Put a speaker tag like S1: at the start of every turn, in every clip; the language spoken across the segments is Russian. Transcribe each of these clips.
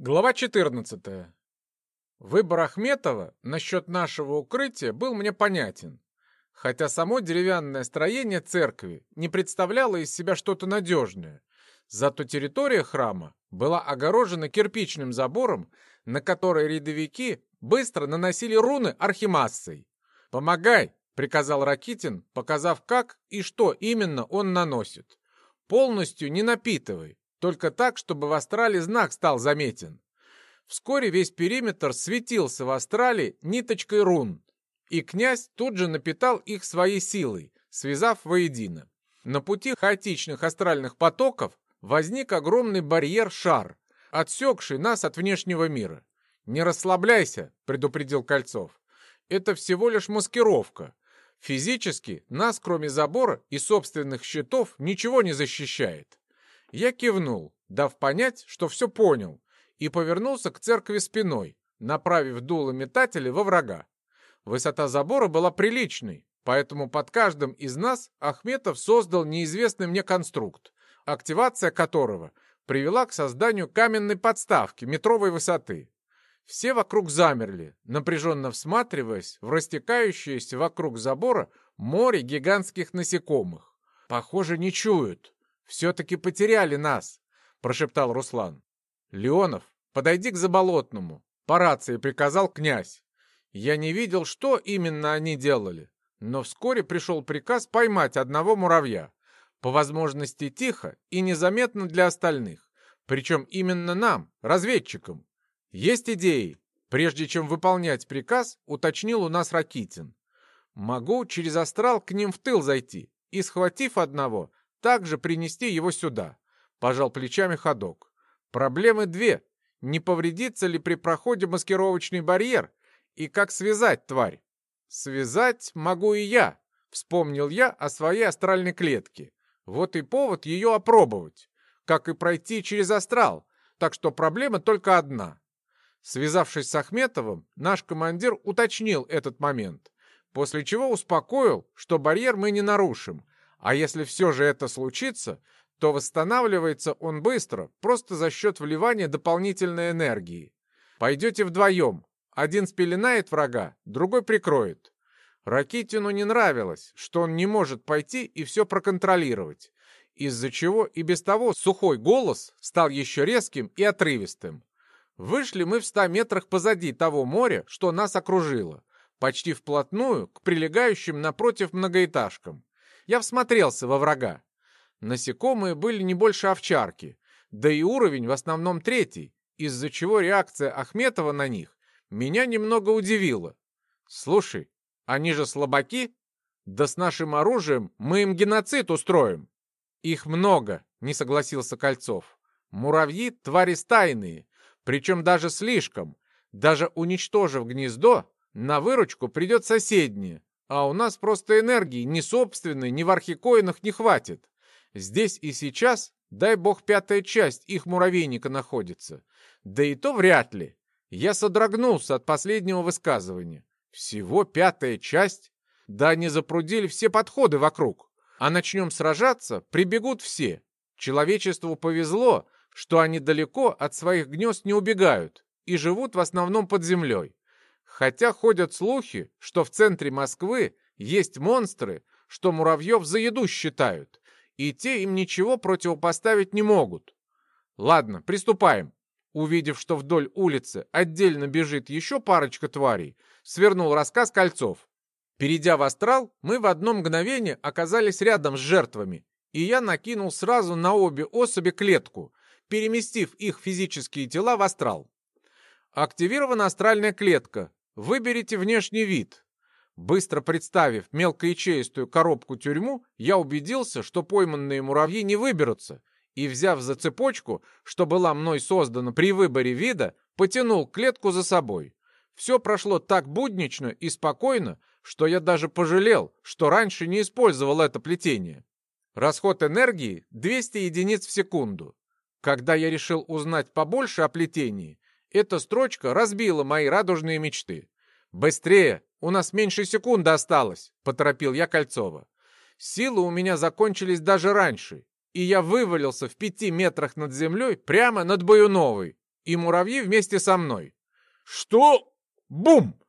S1: Глава 14. Выбор Ахметова насчет нашего укрытия был мне понятен, хотя само деревянное строение церкви не представляло из себя что-то надежное. Зато территория храма была огорожена кирпичным забором, на который рядовики быстро наносили руны архимассой. «Помогай!» — приказал Ракитин, показав, как и что именно он наносит. «Полностью не напитывай, только так, чтобы в астрале знак стал заметен. Вскоре весь периметр светился в астрале ниточкой рун, и князь тут же напитал их своей силой, связав воедино. На пути хаотичных астральных потоков возник огромный барьер-шар, отсекший нас от внешнего мира. «Не расслабляйся», — предупредил Кольцов. «Это всего лишь маскировка. Физически нас, кроме забора и собственных щитов, ничего не защищает. Я кивнул, дав понять, что все понял, и повернулся к церкви спиной, направив дуло метателя во врага. Высота забора была приличной, поэтому под каждым из нас Ахметов создал неизвестный мне конструкт, активация которого привела к созданию каменной подставки метровой высоты. Все вокруг замерли, напряженно всматриваясь в растекающееся вокруг забора море гигантских насекомых. Похоже, не чуют. «Все-таки потеряли нас», — прошептал Руслан. «Леонов, подойди к Заболотному», — по рации приказал князь. Я не видел, что именно они делали, но вскоре пришел приказ поймать одного муравья. По возможности тихо и незаметно для остальных. Причем именно нам, разведчикам. Есть идеи? Прежде чем выполнять приказ, уточнил у нас Ракитин. Могу через астрал к ним в тыл зайти и, схватив одного, также принести его сюда. Пожал плечами ходок. Проблемы две. Не повредится ли при проходе маскировочный барьер? И как связать тварь? Связать могу и я. Вспомнил я о своей астральной клетке. Вот и повод ее опробовать. Как и пройти через астрал. Так что проблема только одна. Связавшись с Ахметовым, наш командир уточнил этот момент, после чего успокоил, что барьер мы не нарушим, а если все же это случится, то восстанавливается он быстро, просто за счет вливания дополнительной энергии. Пойдете вдвоем. Один спеленает врага, другой прикроет. Ракитину не нравилось, что он не может пойти и все проконтролировать, из-за чего и без того сухой голос стал еще резким и отрывистым. Вышли мы в ста метрах позади того моря, что нас окружило, почти вплотную к прилегающим напротив многоэтажкам. Я всмотрелся во врага. Насекомые были не больше овчарки, да и уровень в основном третий, из-за чего реакция Ахметова на них меня немного удивила. Слушай, они же слабаки? Да с нашим оружием мы им геноцид устроим. Их много, не согласился Кольцов. Муравьи — твари стайные, причем даже слишком. Даже уничтожив гнездо, на выручку придет соседнее, а у нас просто энергии ни собственной, ни в архикоинах не хватит. Здесь и сейчас, дай бог, пятая часть их муравейника находится. Да и то вряд ли. Я содрогнулся от последнего высказывания. Всего пятая часть? Да они запрудили все подходы вокруг. А начнем сражаться, прибегут все. Человечеству повезло, что они далеко от своих гнезд не убегают и живут в основном под землей. Хотя ходят слухи, что в центре Москвы есть монстры, что муравьев за еду считают, и те им ничего противопоставить не могут. Ладно, приступаем. Увидев, что вдоль улицы отдельно бежит еще парочка тварей, свернул рассказ Кольцов. Перейдя в астрал, мы в одно мгновение оказались рядом с жертвами, и я накинул сразу на обе особи клетку, переместив их физические тела в астрал. Активирована астральная клетка, Выберите внешний вид. Быстро представив мелкоячеистую коробку-тюрьму, я убедился, что пойманные муравьи не выберутся, и, взяв за цепочку, что была мной создана при выборе вида, потянул клетку за собой. Все прошло так буднично и спокойно, что я даже пожалел, что раньше не использовал это плетение. Расход энергии 200 единиц в секунду. Когда я решил узнать побольше о плетении, эта строчка разбила мои радужные мечты. «Быстрее! У нас меньше секунды осталось!» — поторопил я Кольцова. Силы у меня закончились даже раньше, и я вывалился в пяти метрах над землей прямо над Баюновой. и муравьи вместе со мной. Что? Бум!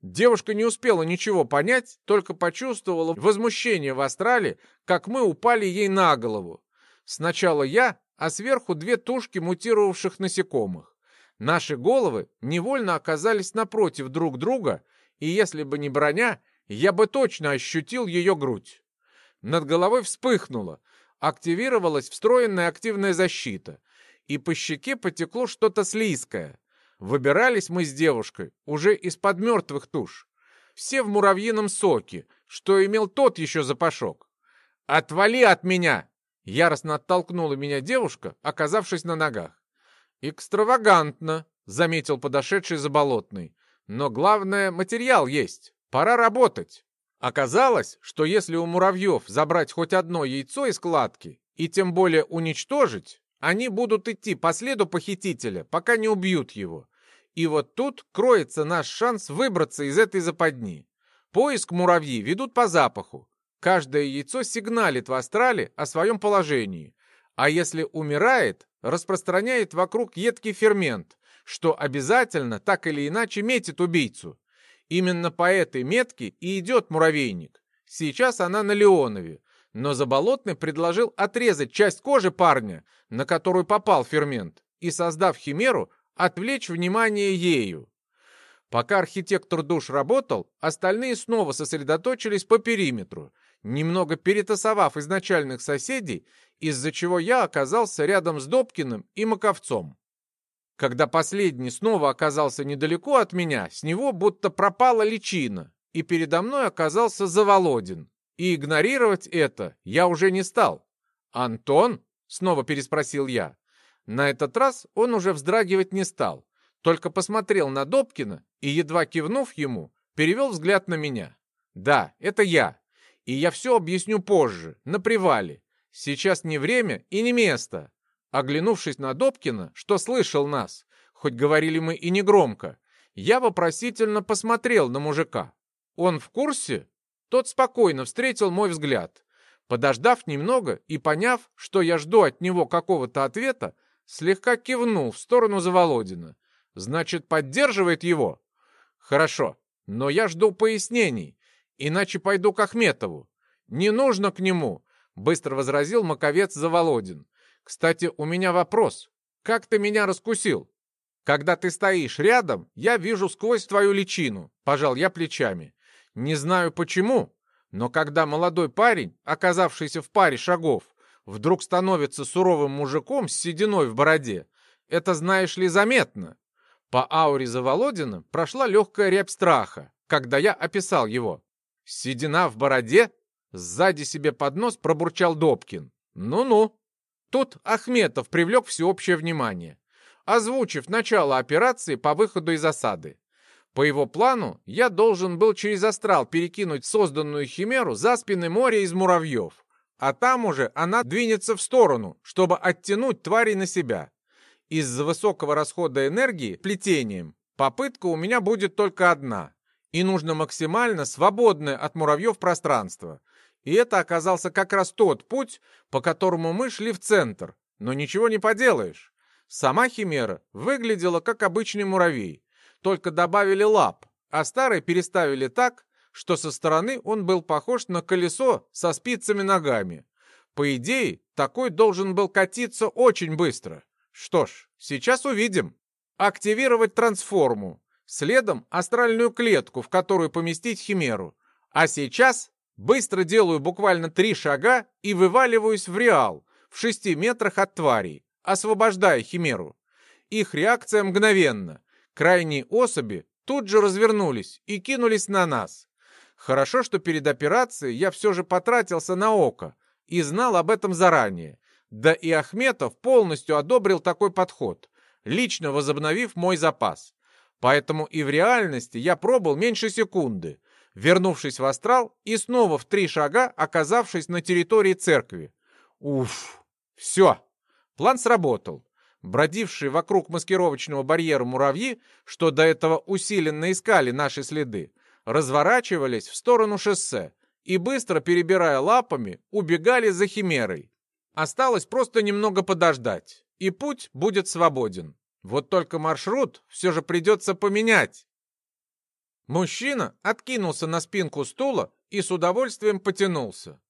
S1: Девушка не успела ничего понять, только почувствовала возмущение в астрале, как мы упали ей на голову. Сначала я, а сверху две тушки мутировавших насекомых. Наши головы невольно оказались напротив друг друга, и если бы не броня, я бы точно ощутил ее грудь. Над головой вспыхнуло, активировалась встроенная активная защита, и по щеке потекло что-то слизкое. Выбирались мы с девушкой уже из-под мертвых туш. Все в муравьином соке, что имел тот еще запашок. «Отвали от меня!» Яростно оттолкнула меня девушка, оказавшись на ногах. «Экстравагантно», — заметил подошедший заболотный. «Но главное, материал есть. Пора работать». Оказалось, что если у муравьев забрать хоть одно яйцо из кладки, и тем более уничтожить, они будут идти по следу похитителя, пока не убьют его. И вот тут кроется наш шанс выбраться из этой западни. Поиск муравьи ведут по запаху. Каждое яйцо сигналит в астрале о своем положении. А если умирает, распространяет вокруг едкий фермент, что обязательно так или иначе метит убийцу. Именно по этой метке и идет муравейник. Сейчас она на Леонове, но Заболотный предложил отрезать часть кожи парня, на которую попал фермент, и, создав химеру, отвлечь внимание ею. Пока архитектор душ работал, остальные снова сосредоточились по периметру, немного перетасовав изначальных соседей, из-за чего я оказался рядом с Добкиным и Маковцом. Когда последний снова оказался недалеко от меня, с него будто пропала личина, и передо мной оказался Заволодин. И игнорировать это я уже не стал. «Антон?» — снова переспросил я. На этот раз он уже вздрагивать не стал, только посмотрел на Добкина и, едва кивнув ему, перевел взгляд на меня. «Да, это я. И я все объясню позже, на привале. Сейчас не время и не место». Оглянувшись на Добкина, что слышал нас, хоть говорили мы и не громко, я вопросительно посмотрел на мужика. «Он в курсе?» Тот спокойно встретил мой взгляд. Подождав немного и поняв, что я жду от него какого-то ответа, слегка кивнул в сторону Заволодина. Значит, поддерживает его? Хорошо, но я жду пояснений, иначе пойду к Ахметову. Не нужно к нему, быстро возразил Маковец Заволодин. Кстати, у меня вопрос. Как ты меня раскусил? Когда ты стоишь рядом, я вижу сквозь твою личину, пожал я плечами. Не знаю почему, но когда молодой парень, оказавшийся в паре шагов, вдруг становится суровым мужиком с сединой в бороде, это, знаешь ли, заметно. По ауре за Володина прошла легкая рябь страха, когда я описал его. Седина в бороде? Сзади себе под нос пробурчал Добкин. Ну-ну. Тут Ахметов привлек всеобщее внимание, озвучив начало операции по выходу из осады. По его плану, я должен был через астрал перекинуть созданную химеру за спины моря из муравьев, а там уже она двинется в сторону, чтобы оттянуть твари на себя. Из-за высокого расхода энергии плетением попытка у меня будет только одна, и нужно максимально свободное от муравьев пространство. И это оказался как раз тот путь, по которому мы шли в центр, но ничего не поделаешь. Сама химера выглядела как обычный муравей, только добавили лап, а старый переставили так, что со стороны он был похож на колесо со спицами ногами. По идее, такой должен был катиться очень быстро. Что ж, сейчас увидим. Активировать трансформу. Следом астральную клетку, в которую поместить химеру. А сейчас быстро делаю буквально три шага и вываливаюсь в реал, в шести метрах от тварей, освобождая химеру. Их реакция мгновенна. Крайние особи тут же развернулись и кинулись на нас. Хорошо, что перед операцией я все же потратился на око и знал об этом заранее. Да и Ахметов полностью одобрил такой подход, лично возобновив мой запас. Поэтому и в реальности я пробыл меньше секунды, вернувшись в астрал и снова в три шага оказавшись на территории церкви. Уф, все, план сработал. Бродившие вокруг маскировочного барьера муравьи, что до этого усиленно искали наши следы, разворачивались в сторону шоссе и, быстро перебирая лапами, убегали за химерой. Осталось просто немного подождать, и путь будет свободен. Вот только маршрут все же придется поменять. Мужчина откинулся на спинку стула и с удовольствием потянулся.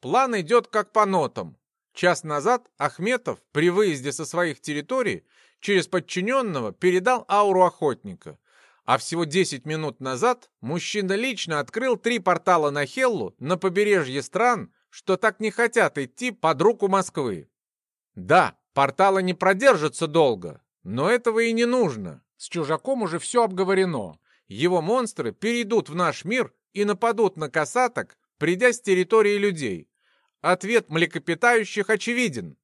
S1: План идет как по нотам. Час назад Ахметов при выезде со своих территорий через подчиненного передал ауру охотника. А всего 10 минут назад мужчина лично открыл три портала на Хеллу на побережье стран, что так не хотят идти под руку Москвы. Да, порталы не продержатся долго, но этого и не нужно. С чужаком уже все обговорено. Его монстры перейдут в наш мир и нападут на касаток, придя с территории людей. Ответ млекопитающих очевиден.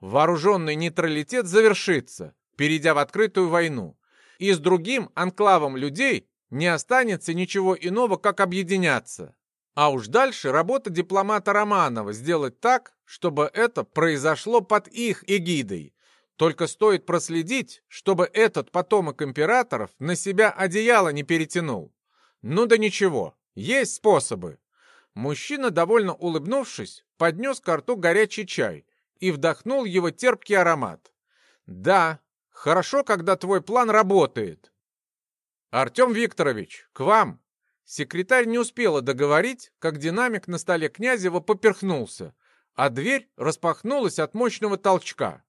S1: Вооруженный нейтралитет завершится, перейдя в открытую войну. И с другим анклавом людей не останется ничего иного, как объединяться. А уж дальше работа дипломата Романова сделать так, чтобы это произошло под их эгидой. Только стоит проследить, чтобы этот потомок императоров на себя одеяло не перетянул. Ну да ничего, есть способы. Мужчина, довольно улыбнувшись, поднес к рту горячий чай и вдохнул его терпкий аромат. Да, хорошо, когда твой план работает. Артем Викторович, к вам. Секретарь не успела договорить, как динамик на столе Князева поперхнулся, а дверь распахнулась от мощного толчка.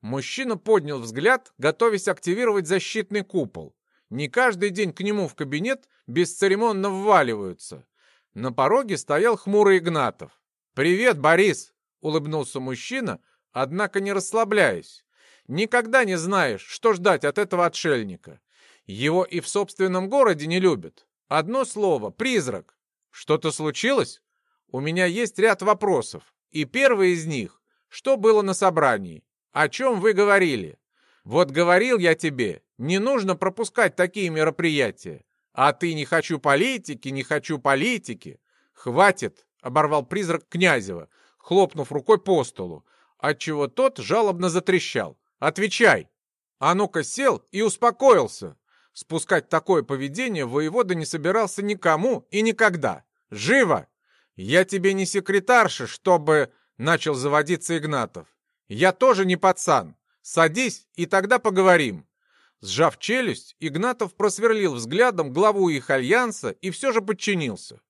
S1: Мужчина поднял взгляд, готовясь активировать защитный купол. Не каждый день к нему в кабинет бесцеремонно вваливаются. На пороге стоял хмурый Игнатов. «Привет, Борис!» — улыбнулся мужчина, однако не расслабляясь. «Никогда не знаешь, что ждать от этого отшельника. Его и в собственном городе не любят. Одно слово — призрак. Что-то случилось? У меня есть ряд вопросов. И первый из них — что было на собрании? О чем вы говорили? Вот говорил я тебе, не нужно пропускать такие мероприятия. А ты не хочу политики, не хочу политики. Хватит, оборвал призрак Князева, хлопнув рукой по столу, отчего тот жалобно затрещал. Отвечай. А ну-ка сел и успокоился. Спускать такое поведение воевода не собирался никому и никогда. Живо! Я тебе не секретарша, чтобы... Начал заводиться Игнатов. Я тоже не пацан. Садись, и тогда поговорим. Сжав челюсть, Игнатов просверлил взглядом главу их альянса и все же подчинился.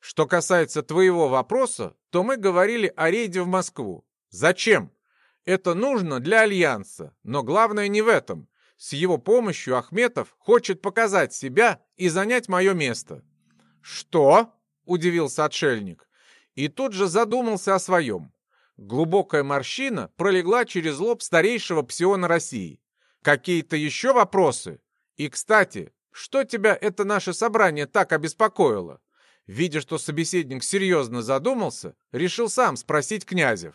S1: Что касается твоего вопроса, то мы говорили о рейде в Москву. Зачем? Это нужно для альянса, но главное не в этом. С его помощью Ахметов хочет показать себя и занять мое место. Что? Удивился отшельник. И тут же задумался о своем. Глубокая морщина пролегла через лоб старейшего псиона России. Какие-то еще вопросы? И, кстати, что тебя это наше собрание так обеспокоило? Видя, что собеседник серьезно задумался, решил сам спросить Князев.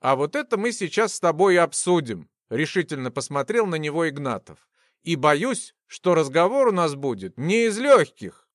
S1: А вот это мы сейчас с тобой и обсудим, решительно посмотрел на него Игнатов. И боюсь, что разговор у нас будет не из легких.